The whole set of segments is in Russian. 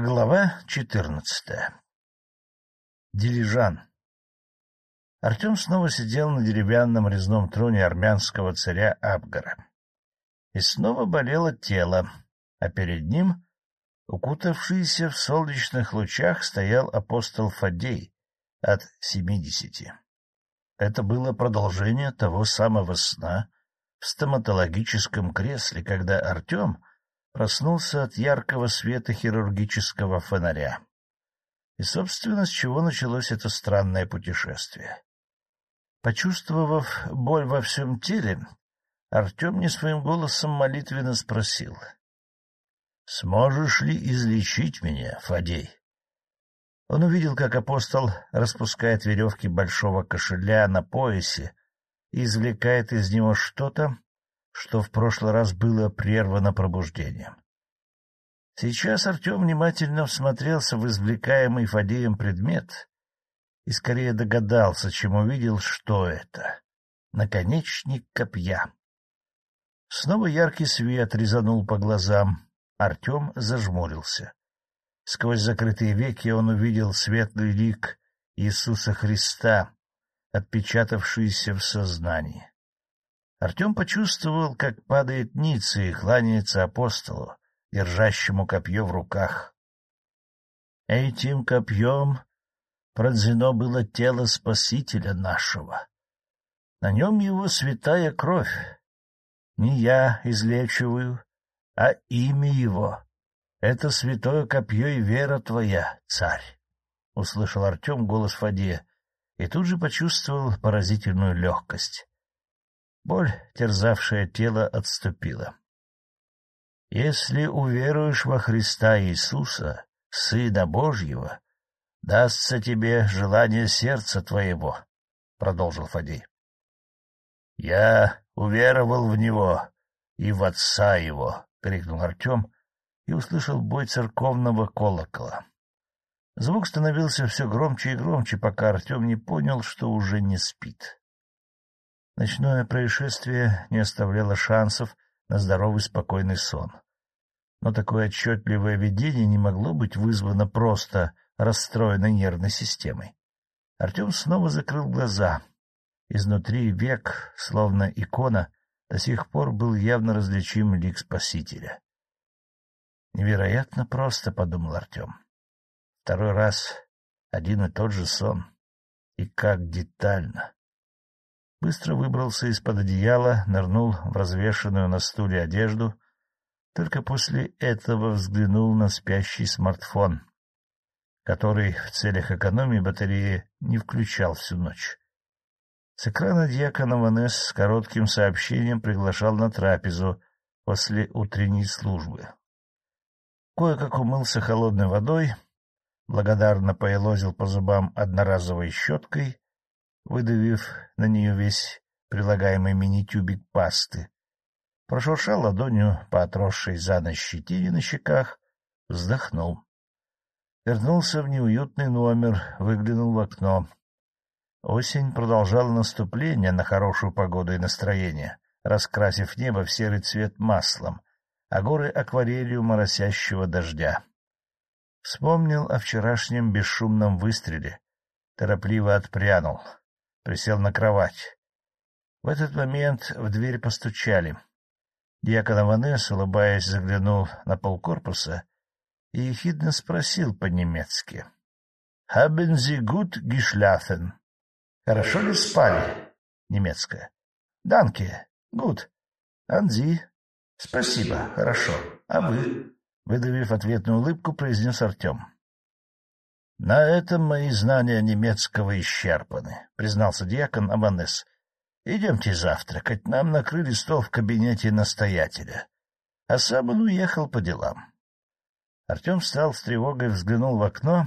Глава четырнадцатая Дилижан Артем снова сидел на деревянном резном троне армянского царя Абгара. И снова болело тело, а перед ним, укутавшийся в солнечных лучах, стоял апостол Фадей от семидесяти. Это было продолжение того самого сна в стоматологическом кресле, когда Артем проснулся от яркого света хирургического фонаря. И, собственно, с чего началось это странное путешествие. Почувствовав боль во всем теле, Артем не своим голосом молитвенно спросил. — Сможешь ли излечить меня, Фадей? Он увидел, как апостол распускает веревки большого кошеля на поясе и извлекает из него что-то, что в прошлый раз было прервано пробуждением. Сейчас Артем внимательно всмотрелся в извлекаемый Фадеем предмет и скорее догадался, чем увидел, что это. Наконечник копья. Снова яркий свет резанул по глазам. Артем зажмурился. Сквозь закрытые веки он увидел светлый лик Иисуса Христа, отпечатавшийся в сознании. Артем почувствовал, как падает ниц и кланяется апостолу, держащему копье в руках. Этим копьем пронзено было тело Спасителя нашего. На нем его святая кровь. Не я излечиваю, а имя его. Это святое копье и вера твоя, царь. — услышал Артем голос Фадея и тут же почувствовал поразительную легкость. Боль, терзавшая тело, отступила. — Если уверуешь во Христа Иисуса, Сына Божьего, дастся тебе желание сердца твоего, — продолжил Фадей. — Я уверовал в Него и в Отца Его, — крикнул Артем и услышал бой церковного колокола. Звук становился все громче и громче, пока Артем не понял, что уже не спит. Ночное происшествие не оставляло шансов на здоровый спокойный сон. Но такое отчетливое видение не могло быть вызвано просто расстроенной нервной системой. Артем снова закрыл глаза. Изнутри век, словно икона, до сих пор был явно различим лик Спасителя. «Невероятно просто», — подумал Артем. «Второй раз один и тот же сон. И как детально». Быстро выбрался из-под одеяла, нырнул в развешанную на стуле одежду, только после этого взглянул на спящий смартфон который в целях экономии батареи не включал всю ночь. С экрана дьякона Ванес с коротким сообщением приглашал на трапезу после утренней службы. Кое-как умылся холодной водой, благодарно поелозил по зубам одноразовой щеткой, выдавив на нее весь прилагаемый мини-тюбик пасты, прошуршал ладонью по отросшей за ночь щетине на щеках, вздохнул. Вернулся в неуютный номер, выглянул в окно. Осень продолжала наступление на хорошую погоду и настроение, раскрасив небо в серый цвет маслом, а горы — акварелью моросящего дождя. Вспомнил о вчерашнем бесшумном выстреле, торопливо отпрянул, присел на кровать. В этот момент в дверь постучали. Дьякон Аванес, улыбаясь, заглянул на полкорпуса и ехидно спросил по-немецки. — Haben Sie gut geschlafen? — Хорошо ли спали? — немецкая. — Данке. Гуд. Анзи. — Спасибо. Хорошо. А вы? — выдавив ответную улыбку, произнес Артем. — На этом мои знания немецкого исчерпаны, — признался диакон Аванес. — Идемте завтракать. Нам накрыли стол в кабинете настоятеля. А сам он уехал по делам. Артем встал с тревогой, взглянул в окно,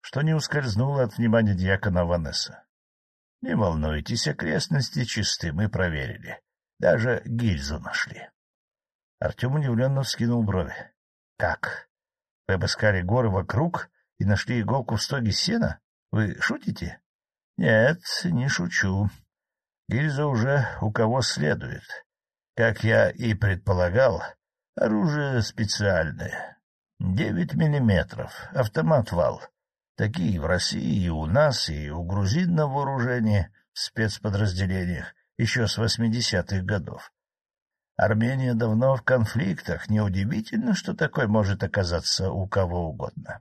что не ускользнуло от внимания дьякона Ванесса. — Не волнуйтесь, окрестности чисты, мы проверили. Даже гильзу нашли. Артем удивленно вскинул брови. — Как? Вы обыскали горы вокруг и нашли иголку в стоге сена? Вы шутите? — Нет, не шучу. Гильза уже у кого следует. Как я и предполагал, оружие специальное, — Девять миллиметров, автомат вал. Такие в России и у нас, и у грузин на вооружении в спецподразделениях еще с восьмидесятых годов. Армения давно в конфликтах, неудивительно, что такой может оказаться у кого угодно.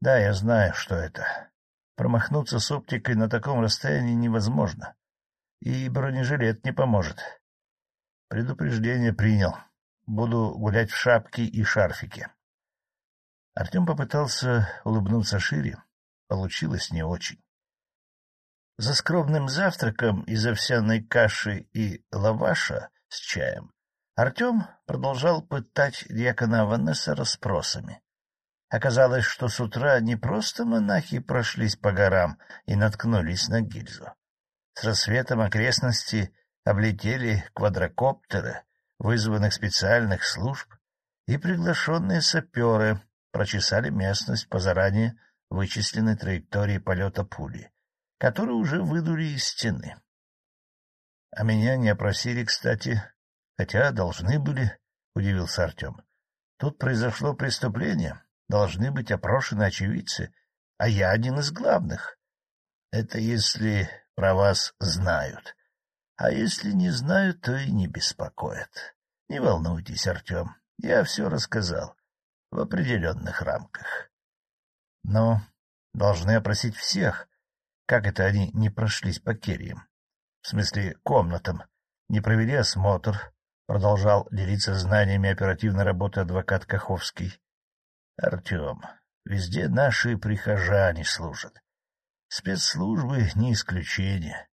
Да, я знаю, что это. Промахнуться с оптикой на таком расстоянии невозможно, и бронежилет не поможет. Предупреждение принял. Буду гулять в шапке и шарфике. Артем попытался улыбнуться шире. Получилось не очень. За скромным завтраком из овсяной каши и лаваша с чаем Артем продолжал пытать дьякона Ванесса расспросами. Оказалось, что с утра не просто монахи прошлись по горам и наткнулись на гильзу. С рассветом окрестности облетели квадрокоптеры, вызванных специальных служб, и приглашенные саперы прочесали местность по заранее вычисленной траектории полета пули, которую уже выдули из стены. А меня не опросили, кстати, хотя должны были, — удивился Артем. Тут произошло преступление, должны быть опрошены очевидцы, а я один из главных. Это если про вас знают. А если не знают, то и не беспокоят. Не волнуйтесь, Артем, я все рассказал в определенных рамках. Но должны опросить всех. Как это они не прошлись по керриям? В смысле, комнатам. Не провели осмотр, продолжал делиться знаниями оперативной работы адвокат Каховский. Артем, везде наши прихожане служат. Спецслужбы не исключение.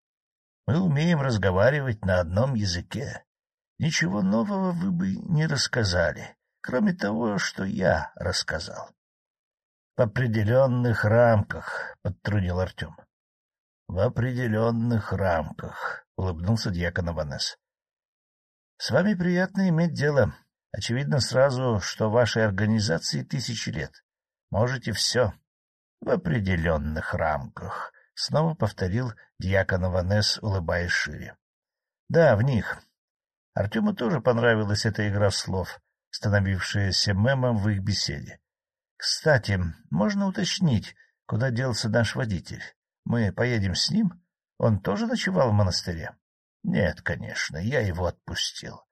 Мы умеем разговаривать на одном языке. Ничего нового вы бы не рассказали, кроме того, что я рассказал. — В определенных рамках, — подтрудил Артем. — В определенных рамках, — улыбнулся дьякон Аванес. — С вами приятно иметь дело. Очевидно сразу, что вашей организации тысячи лет. Можете все. В определенных рамках, — снова повторил дьякон Аванес, улыбаясь шире. — Да, в них. Артему тоже понравилась эта игра слов, становившаяся мемом в их беседе. Кстати, можно уточнить, куда делся наш водитель? Мы поедем с ним? Он тоже ночевал в монастыре? Нет, конечно, я его отпустил.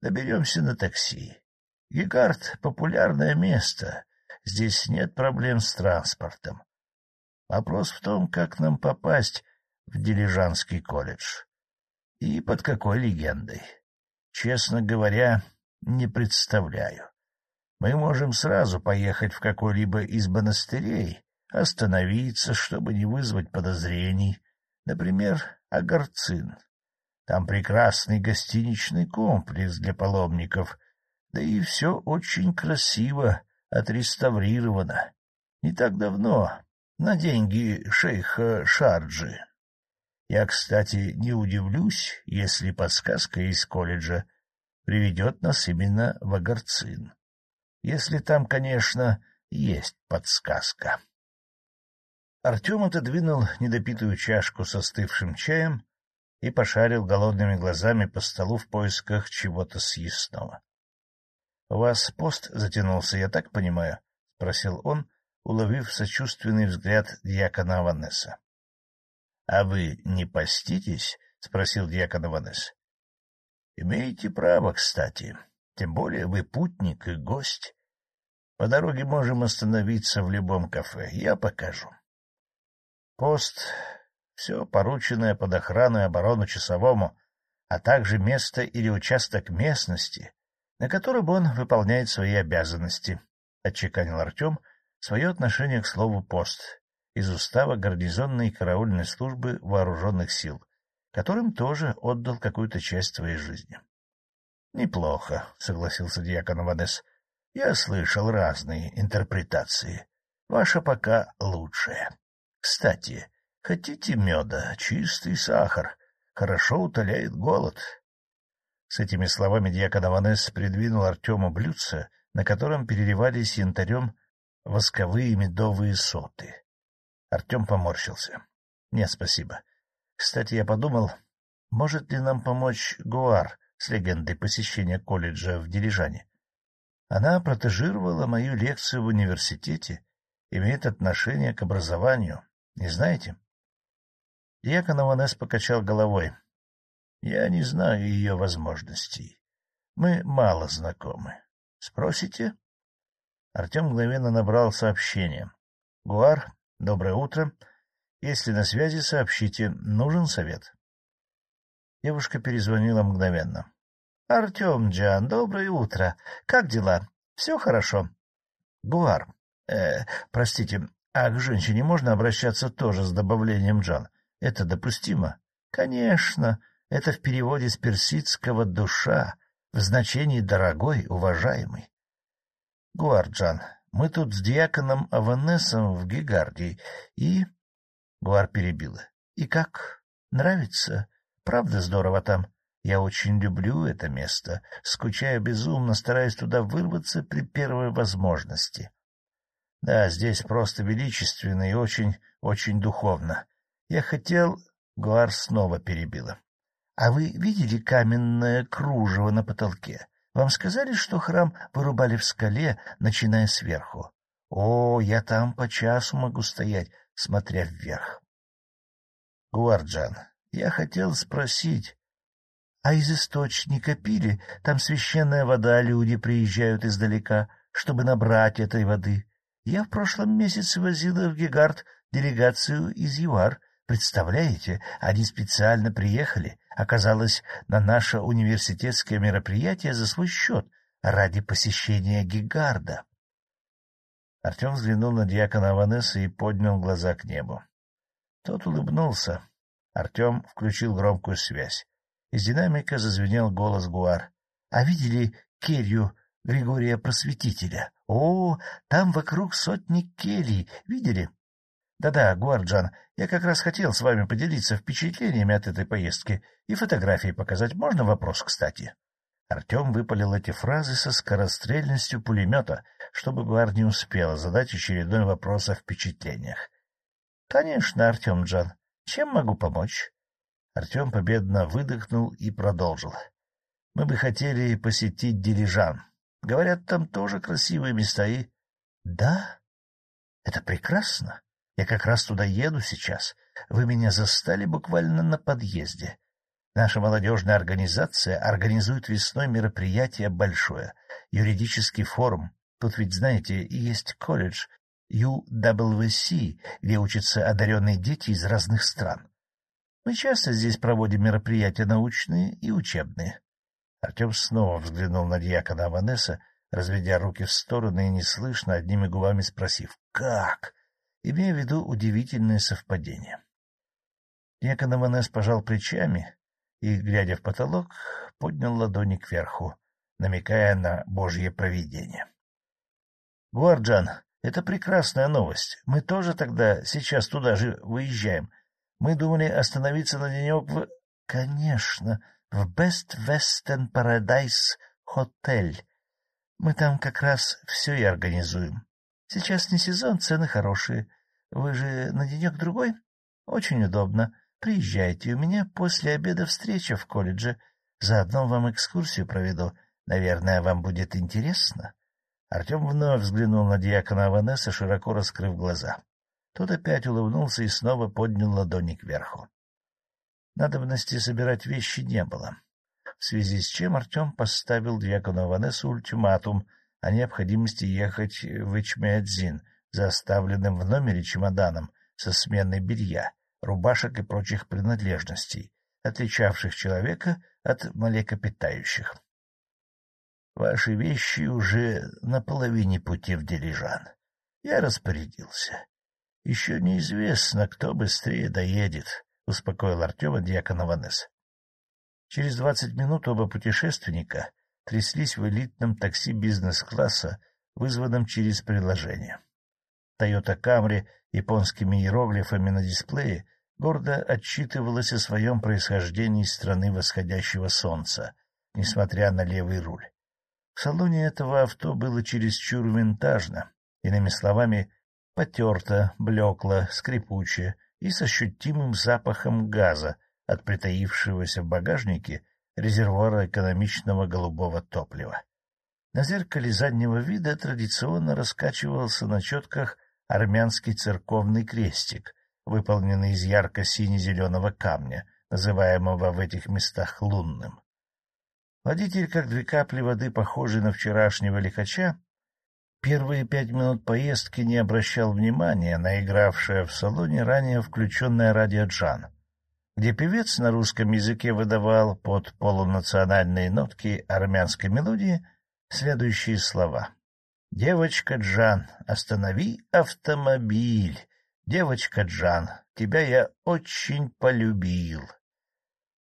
Доберемся на такси. Гигард — популярное место. Здесь нет проблем с транспортом. Вопрос в том, как нам попасть в Дилижанский колледж. И под какой легендой. Честно говоря, не представляю. Мы можем сразу поехать в какой-либо из монастырей, остановиться, чтобы не вызвать подозрений. Например, Агарцин. Там прекрасный гостиничный комплекс для паломников, да и все очень красиво отреставрировано. Не так давно, на деньги шейха Шарджи. Я, кстати, не удивлюсь, если подсказка из колледжа приведет нас именно в Агарцин. Если там, конечно, есть подсказка. Артем отодвинул недопитую чашку со остывшим чаем и пошарил голодными глазами по столу в поисках чего-то съестного. — У вас пост затянулся, я так понимаю? — спросил он, уловив сочувственный взгляд дьякона Аванеса. — А вы не поститесь? — спросил дьякон Аванес. Имеете право, кстати. Тем более вы путник и гость. По дороге можем остановиться в любом кафе. Я покажу. Пост — все порученное под охрану и оборону часовому, а также место или участок местности, на котором он выполняет свои обязанности, — отчеканил Артем свое отношение к слову «пост» из устава гарнизонной караульной службы вооруженных сил которым тоже отдал какую-то часть своей жизни. — Неплохо, — согласился дьякон Аванес. — Я слышал разные интерпретации. Ваша пока лучшая. Кстати, хотите меда? Чистый сахар. Хорошо утоляет голод. С этими словами дьякон Аванес придвинул Артему блюдце, на котором переливались янтарем восковые медовые соты. Артем поморщился. — Нет, спасибо. Кстати, я подумал, может ли нам помочь Гуар с легендой посещения колледжа в Дилижане? Она протежировала мою лекцию в университете, имеет отношение к образованию. Не знаете? Дьякон Аванес покачал головой. Я не знаю ее возможностей. Мы мало знакомы. Спросите? Артем мгновенно набрал сообщение. — Гуар, доброе утро. Если на связи, сообщите. Нужен совет. Девушка перезвонила мгновенно. — Артем Джан, доброе утро. Как дела? Все хорошо? — Гуар, э, простите, а к женщине можно обращаться тоже с добавлением Джан? Это допустимо? — Конечно. Это в переводе с персидского «душа», в значении «дорогой», «уважаемый». — Гуарджан, мы тут с диаконом Аванесом в Гигардии, и... Гуар перебила. — И как? Нравится? Правда здорово там? Я очень люблю это место, скучаю безумно, стараюсь туда вырваться при первой возможности. Да, здесь просто величественно и очень, очень духовно. Я хотел... Гуар снова перебила. — А вы видели каменное кружево на потолке? Вам сказали, что храм вырубали в скале, начиная сверху? О, я там по часу могу стоять, смотря вверх. Гуарджан, я хотел спросить, а из источника пили, там священная вода, люди приезжают издалека, чтобы набрать этой воды. Я в прошлом месяце возила в Гегард делегацию из ЮАР. Представляете, они специально приехали, оказалось, на наше университетское мероприятие за свой счет ради посещения Гегарда. Артем взглянул на диакона Аванеса и поднял глаза к небу. Тот улыбнулся. Артем включил громкую связь. Из динамика зазвенел голос Гуар. — А видели келью Григория Просветителя? О, там вокруг сотни келий. Видели? Да-да, Гуарджан, я как раз хотел с вами поделиться впечатлениями от этой поездки и фотографии показать. Можно вопрос, кстати? Артем выпалил эти фразы со скорострельностью пулемета, чтобы Гуар не успела задать очередной вопрос о впечатлениях. — Конечно, Артем Джан. Чем могу помочь? Артем победно выдохнул и продолжил. — Мы бы хотели посетить Дилижан. Говорят, там тоже красивые места и... — Да? Это прекрасно. Я как раз туда еду сейчас. Вы меня застали буквально на подъезде. Наша молодежная организация организует весной мероприятие большое, юридический форум. Тут ведь, знаете, есть колледж UWC, где учатся одаренные дети из разных стран. Мы часто здесь проводим мероприятия научные и учебные. Артем снова взглянул на дьякона Аванеса, разведя руки в стороны и неслышно, одними губами спросив «Как?», имея в виду удивительное совпадение. Дьякон Аванес пожал плечами и, глядя в потолок, поднял ладони кверху, намекая на божье провидение. — Гуарджан, это прекрасная новость. Мы тоже тогда сейчас туда же выезжаем. Мы думали остановиться на денек в... Конечно, в Best Western Paradise Hotel. Мы там как раз все и организуем. Сейчас не сезон, цены хорошие. Вы же на денек-другой? Очень удобно. Приезжайте, у меня после обеда встреча в колледже. Заодно вам экскурсию проведу. Наверное, вам будет интересно. Артем вновь взглянул на диакона Аванеса, широко раскрыв глаза. Тот опять улыбнулся и снова поднял ладони кверху. Надобности собирать вещи не было, в связи с чем Артем поставил дьякону Аванесу ультиматум о необходимости ехать в Ичмеадзин за оставленным в номере чемоданом со сменой белья, рубашек и прочих принадлежностей, отличавших человека от млекопитающих. Ваши вещи уже на половине пути в дилижан. Я распорядился. Еще неизвестно, кто быстрее доедет, — успокоил Артема дьякон Аванес. Через двадцать минут оба путешественника тряслись в элитном такси бизнес-класса, вызванном через приложение. Тойота Камри японскими иероглифами на дисплее гордо отчитывалась о своем происхождении из страны восходящего солнца, несмотря на левый руль. В салоне этого авто было чересчур винтажно, иными словами, потерто, блекло, скрипуче и с ощутимым запахом газа от притаившегося в багажнике резервуара экономичного голубого топлива. На зеркале заднего вида традиционно раскачивался на четках армянский церковный крестик, выполненный из ярко-сине-зеленого камня, называемого в этих местах лунным. Водитель, как две капли воды, похожий на вчерашнего лихача, первые пять минут поездки не обращал внимания на игравшее в салоне ранее включенное радио «Джан», где певец на русском языке выдавал под полунациональные нотки армянской мелодии следующие слова. «Девочка Джан, останови автомобиль! Девочка Джан, тебя я очень полюбил!»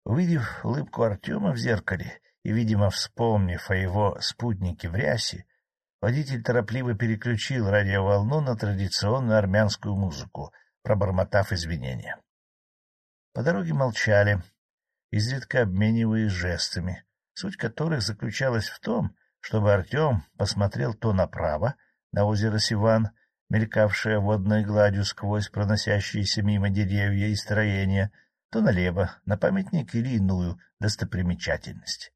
Увидев улыбку Артема в зеркале и, видимо, вспомнив о его спутнике в рясе, водитель торопливо переключил радиоволну на традиционную армянскую музыку, пробормотав извинения. По дороге молчали, изредка обмениваясь жестами, суть которых заключалась в том, чтобы Артем посмотрел то направо, на озеро Сиван, мелькавшее водной гладью сквозь проносящиеся мимо деревья и строения, то налево, на памятник или иную достопримечательность.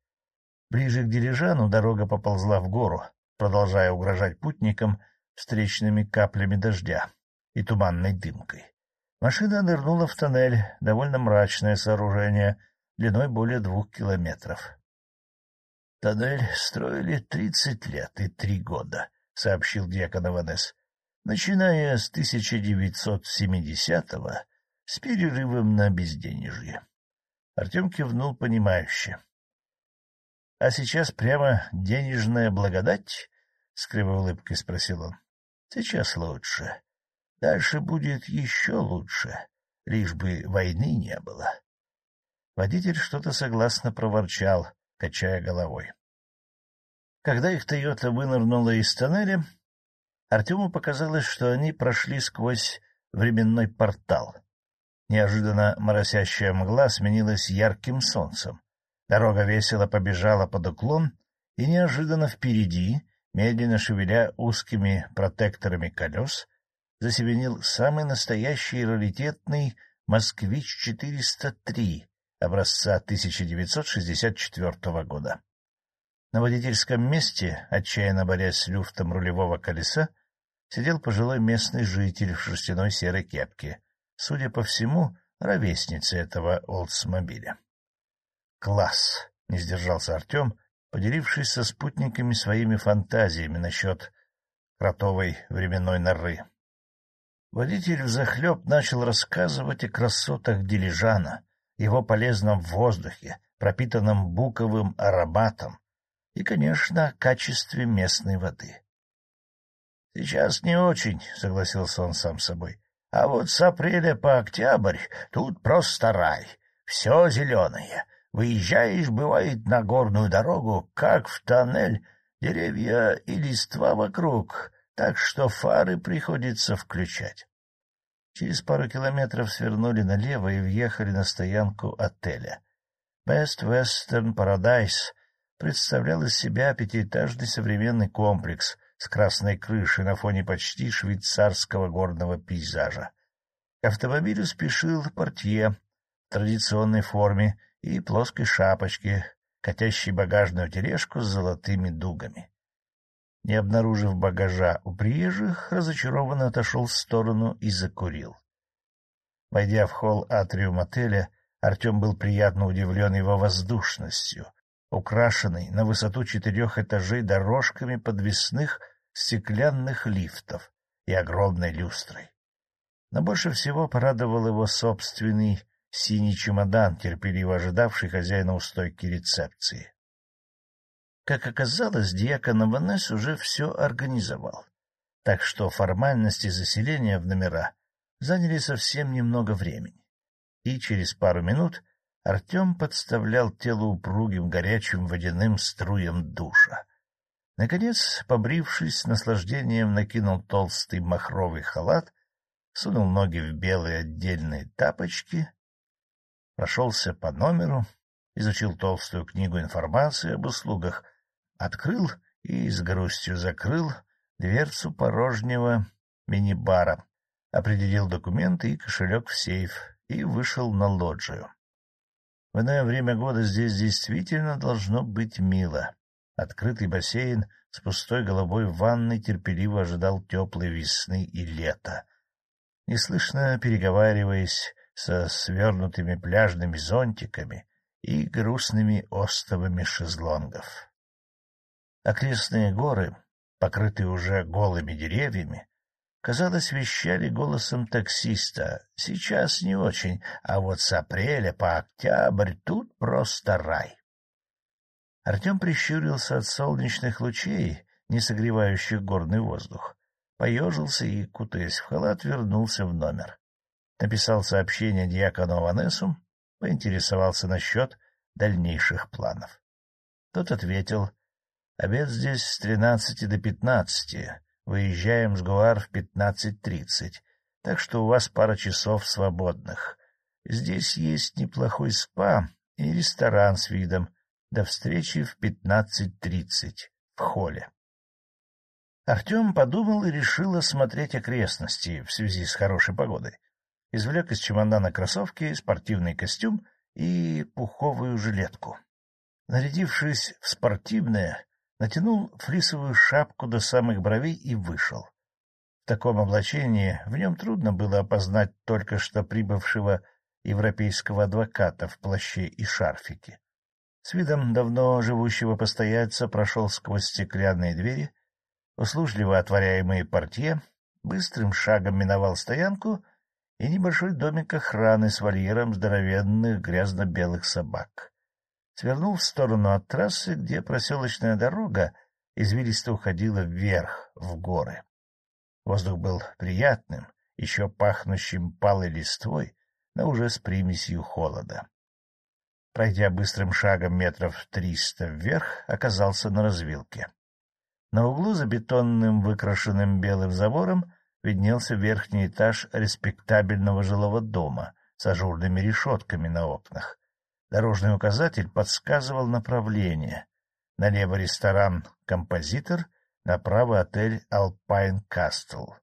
Ближе к Дирижану дорога поползла в гору, продолжая угрожать путникам встречными каплями дождя и туманной дымкой. Машина нырнула в тоннель, довольно мрачное сооружение, длиной более двух километров. — Тоннель строили тридцать лет и три года, — сообщил дьякон Иванес, — начиная с 1970-го, с перерывом на безденежье. Артем кивнул понимающе. — А сейчас прямо денежная благодать? — с кривой улыбкой спросил он. — Сейчас лучше. Дальше будет еще лучше, лишь бы войны не было. Водитель что-то согласно проворчал, качая головой. Когда их «Тойота» вынырнула из тоннеля, Артему показалось, что они прошли сквозь временной портал. Неожиданно моросящая мгла сменилась ярким солнцем. Дорога весело побежала под уклон, и неожиданно впереди, медленно шевеля узкими протекторами колес, засеменил самый настоящий раритетный «Москвич-403» образца 1964 года. На водительском месте, отчаянно борясь с люфтом рулевого колеса, сидел пожилой местный житель в шерстяной серой кепке, судя по всему, ровесница этого олдсмобиля. Класс! — не сдержался Артем, поделившись со спутниками своими фантазиями насчет кротовой временной норы. Водитель взахлеб начал рассказывать о красотах дилижана, его полезном воздухе, пропитанном буковым ароматом и, конечно, качестве местной воды. — Сейчас не очень, — согласился он сам собой. — А вот с апреля по октябрь тут просто рай, все зеленое, Выезжаешь, бывает, на горную дорогу, как в тоннель, деревья и листва вокруг, так что фары приходится включать. Через пару километров свернули налево и въехали на стоянку отеля. Best Western Paradise представлял из себя пятиэтажный современный комплекс с красной крышей на фоне почти швейцарского горного пейзажа. К автомобилю спешил портье в традиционной форме и плоской шапочке, катящей багажную тележку с золотыми дугами. Не обнаружив багажа у приезжих, разочарованно отошел в сторону и закурил. Войдя в холл атриум отеля, Артем был приятно удивлен его воздушностью, украшенной на высоту четырех этажей дорожками подвесных стеклянных лифтов и огромной люстрой. Но больше всего порадовал его собственный синий чемодан, терпеливо ожидавший хозяина у стойки рецепции. Как оказалось, диакон Аванес уже все организовал, так что формальности заселения в номера заняли совсем немного времени, и через пару минут Артем подставлял тело упругим горячим водяным струям душа. Наконец, побрившись, с наслаждением накинул толстый махровый халат, сунул ноги в белые отдельные тапочки прошелся по номеру, изучил толстую книгу информации об услугах, открыл и с грустью закрыл дверцу порожнего мини-бара, определил документы и кошелек в сейф и вышел на лоджию. В иное время года здесь действительно должно быть мило. Открытый бассейн с пустой голубой ванной терпеливо ожидал теплой весны и лета. Неслышно переговариваясь со свернутыми пляжными зонтиками и грустными остовами шезлонгов. Окрестные горы, покрытые уже голыми деревьями, казалось, вещали голосом таксиста. Сейчас не очень, а вот с апреля по октябрь тут просто рай. Артем прищурился от солнечных лучей, не согревающих горный воздух. Поежился и, кутаясь в халат, вернулся в номер. Написал сообщение дьякону Аванесу, поинтересовался насчет дальнейших планов. Тот ответил, «Обед здесь с тринадцати до пятнадцати, выезжаем с Гуар в пятнадцать тридцать, так что у вас пара часов свободных. Здесь есть неплохой спа и ресторан с видом, до встречи в пятнадцать тридцать в холле. Артем подумал и решил осмотреть окрестности в связи с хорошей погодой. Извлек из чемодана кроссовки, спортивный костюм и пуховую жилетку. Нарядившись в спортивное, натянул флисовую шапку до самых бровей и вышел. В таком облачении в нем трудно было опознать только что прибывшего европейского адвоката в плаще и шарфике с видом давно живущего постояльца прошел сквозь стеклянные двери, услужливо отворяемые портье, быстрым шагом миновал стоянку и небольшой домик охраны с вольером здоровенных грязно-белых собак. Свернул в сторону от трассы, где проселочная дорога извилисто уходила вверх, в горы. Воздух был приятным, еще пахнущим палой листвой, но уже с примесью холода. Пройдя быстрым шагом метров триста вверх, оказался на развилке. На углу за бетонным выкрашенным белым забором виднелся верхний этаж респектабельного жилого дома с ажурными решетками на окнах. Дорожный указатель подсказывал направление. Налево ресторан «Композитор», направо отель «Алпайн Кастл».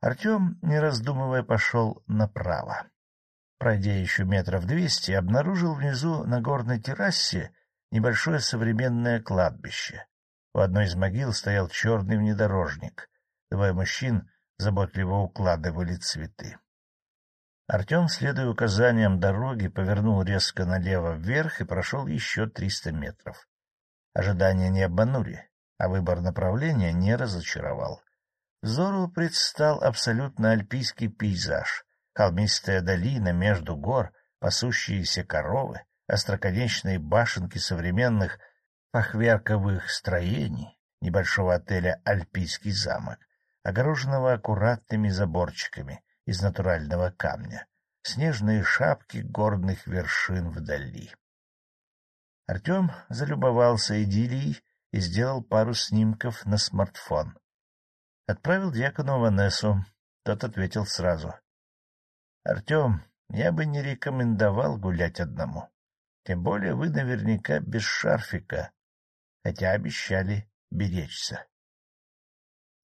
Артем, не раздумывая, пошел направо. Пройдя еще метров двести, обнаружил внизу на горной террасе небольшое современное кладбище. У одной из могил стоял черный внедорожник. Двое мужчин заботливо укладывали цветы. Артем, следуя указаниям дороги, повернул резко налево вверх и прошел еще триста метров. Ожидания не обманули, а выбор направления не разочаровал. Взору предстал абсолютно альпийский пейзаж, холмистая долина между гор, пасущиеся коровы, остроконечные башенки современных пахверковых строений, небольшого отеля «Альпийский замок», огороженного аккуратными заборчиками из натурального камня, снежные шапки горных вершин вдали. Артем залюбовался идиллией и сделал пару снимков на смартфон. Отправил дьякону Ванессу, тот ответил сразу. Артем, я бы не рекомендовал гулять одному. Тем более вы наверняка без шарфика, хотя обещали беречься.